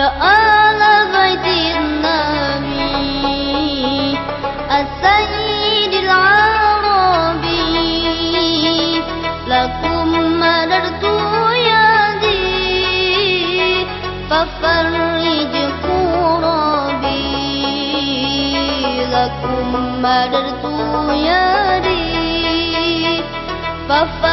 آل بيت النبي السيد العربي لكم مدرت يدي. ففرج كربي. لكم مدرت يدي. ففرج